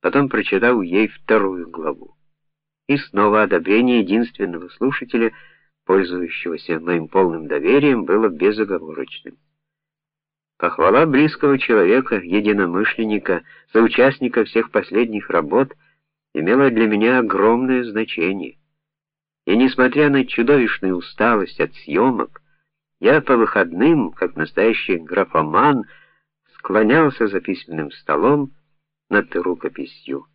Потом прочитал ей вторую главу. И снова одобрение единственного слушателя, пользующегося моим полным доверием, было безоговорочным. Похвала близкого человека, единомышленника, соучастника всех последних работ имела для меня огромное значение. И несмотря на чудовищную усталость от съемок, я по выходным, как настоящий графоман, склонялся за письменным столом над рукописью.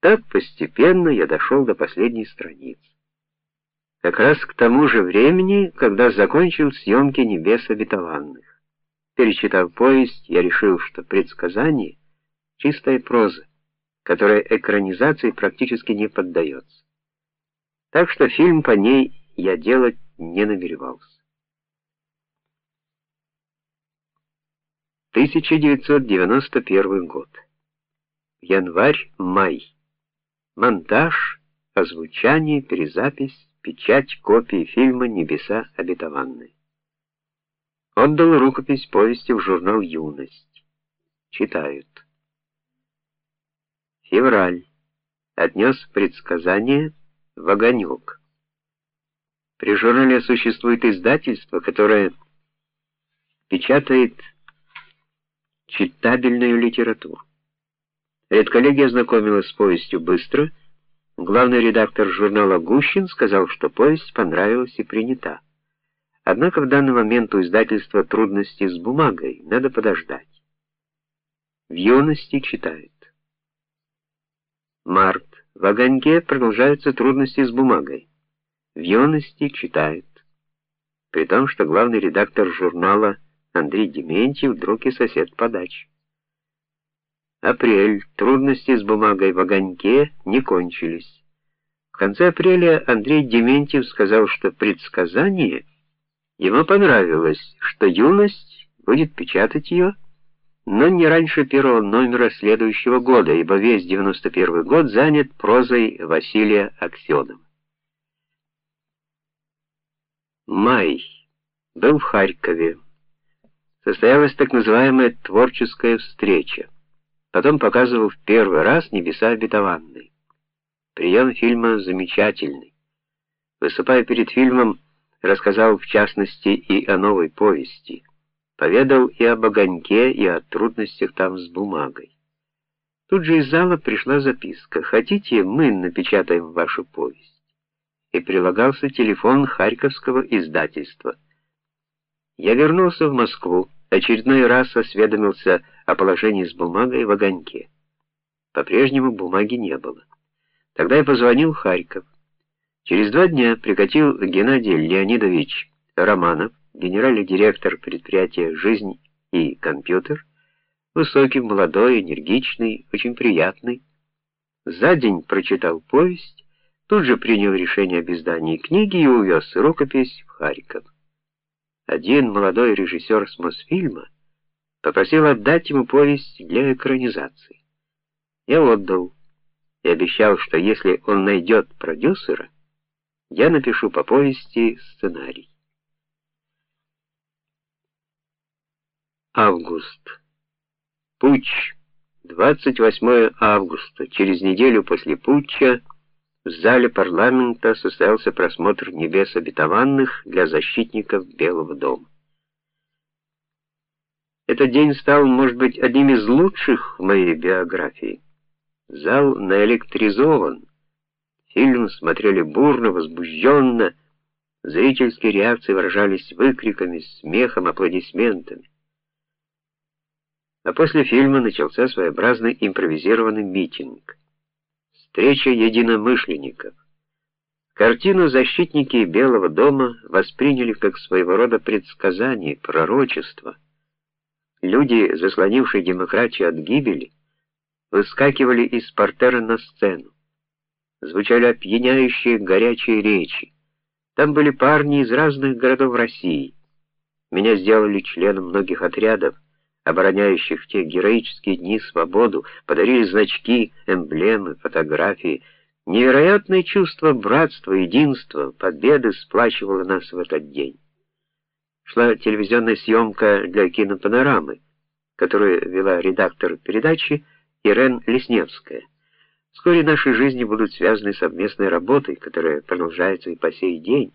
Так постепенно я дошел до последней страницы. Как раз к тому же времени, когда закончил съемки Небес обетованных. Перечитав повесть, я решил, что предсказание чистая проза, которая экранизации практически не поддается. Так что фильм по ней я делать не намеревался. 1991 год. Январь-май. Монтаж, озвучание, перезапись, печать копии фильма Небеса обетованные. Отдал рукопись повести в журнал Юность. Читают. Февраль. Отнес предсказание в огонек. При журнале существует издательство, которое печатает читабельную литературу. Редколлегия ознакомилась с повестью быстро. Главный редактор журнала Гущин сказал, что повесть понравилась и принята. Однако в данный момент у издательства трудности с бумагой, надо подождать. В юности читают. Март. В огоньке продолжаются трудности с бумагой. В юности читают. При том, что главный редактор журнала Андрей Дементьев друг и сосед по даче. Апрель. Трудности с бумагой в огоньке не кончились. В конце апреля Андрей Дементьев сказал, что предсказание Ему понравилось, что юность будет печатать ее, но не раньше первого номера следующего года, ибо весь 91 год занят прозой Василия Аксенова. Май. Был в Харькове. Состоялась так называемая творческая встреча. Потом показывал в первый раз Небеса обетованные. Прием фильма замечательный. Выступая перед фильмом, рассказал в частности и о новой повести, поведал и об огоньке, и о трудностях там с бумагой. Тут же из зала пришла записка: "Хотите, мы напечатаем вашу повесть?" И прилагался телефон Харьковского издательства. Я вернулся в Москву, очередной раз осведомился о положении с бумагой в огоньке. По-прежнему бумаги не было. Тогда я позвонил в Харьков. Через два дня прикатил Геннадий Леонидович Романов, генеральный директор предприятия Жизнь и компьютер, высокий, молодой, энергичный, очень приятный. За день прочитал повесть, тут же принял решение об издании книги и увез рукопись в Харьков. Один молодой режиссер с Мосфильма попросил отдать ему повесть для экранизации. Я отдал и обещал, что если он найдет продюсера, я напишу по повести сценарий. Август. Путч. 28 августа. Через неделю после путча в зале парламента состоялся просмотр небес обетованных для защитников Белого дома. Этот день стал, может быть, одним из лучших в моей биографии. Зал наэлектризован. Фильм смотрели бурно, возбужденно. Зрительские реакции выражались выкриками, смехом, аплодисментами. А после фильма начался своеобразный импровизированный митинг. Встреча единомышленников. Картину защитники Белого дома восприняли как своего рода предсказание, пророчество. Люди, заслонившие демократию от гибели, выскакивали из портера на сцену звучали опьяняющие горячие речи. Там были парни из разных городов России. Меня сделали членом многих отрядов, обороняющих в те героические дни свободу, подарили значки, эмблемы, фотографии. Невероятное чувство братства, единства, победы сплачивало нас в этот день. Шла телевизионная съемка для кинопанорамы, которую вела редактор передачи Ирен Лесневская. Вскоре наши жизни будут связаны совместной работой, которая продолжается и по сей день.